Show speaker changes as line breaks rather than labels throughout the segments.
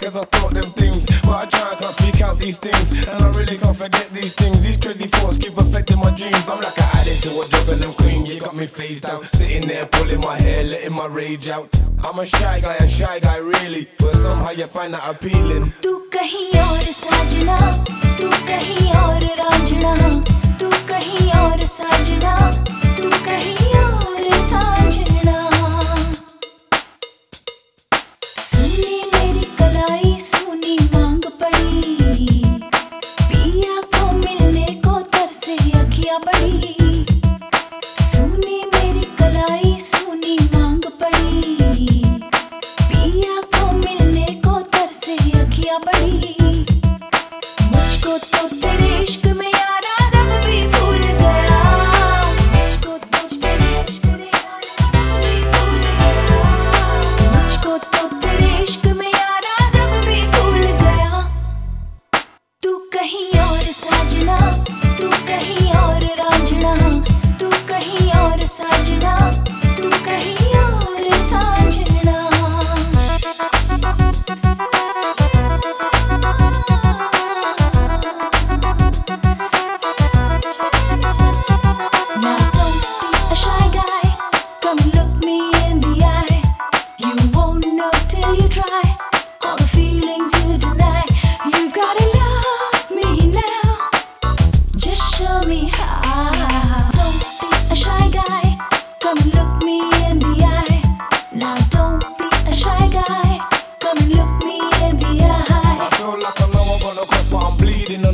cause I thought them things. But I try and can't speak out these things. And I really can't forget these things. These crazy thoughts keep affecting my dreams. I'm like an addict to a drug and them queen. You got me phased out. Sitting there pulling my hair, letting my rage out. I'm a shy guy, a shy guy really. But somehow you find that appealing.
तू कहीं और साजना तू कहीं और रांझना तू कहीं और साजना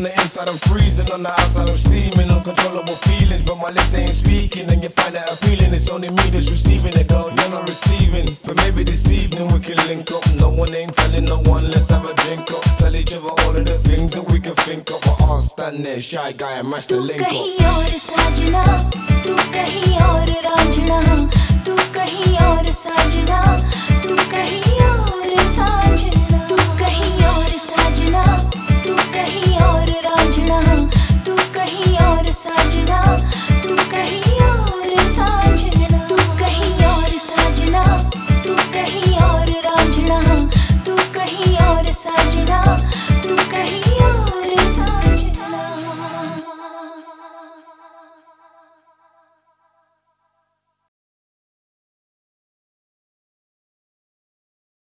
on the inside. I'm freezing on the outside. I'm steaming, uncontrollable feelings, but my lips ain't speaking. And you find that appealing. It's only me that's receiving it, girl. You're not receiving. But maybe this evening we can link up. No one ain't telling no one. Let's have a drink up. Tell each other all of the things that we can think of. But I'll stand there, shy guy, and match the
तू
link up.
कहीं और साजना तू कहीं और रांझना तू कहीं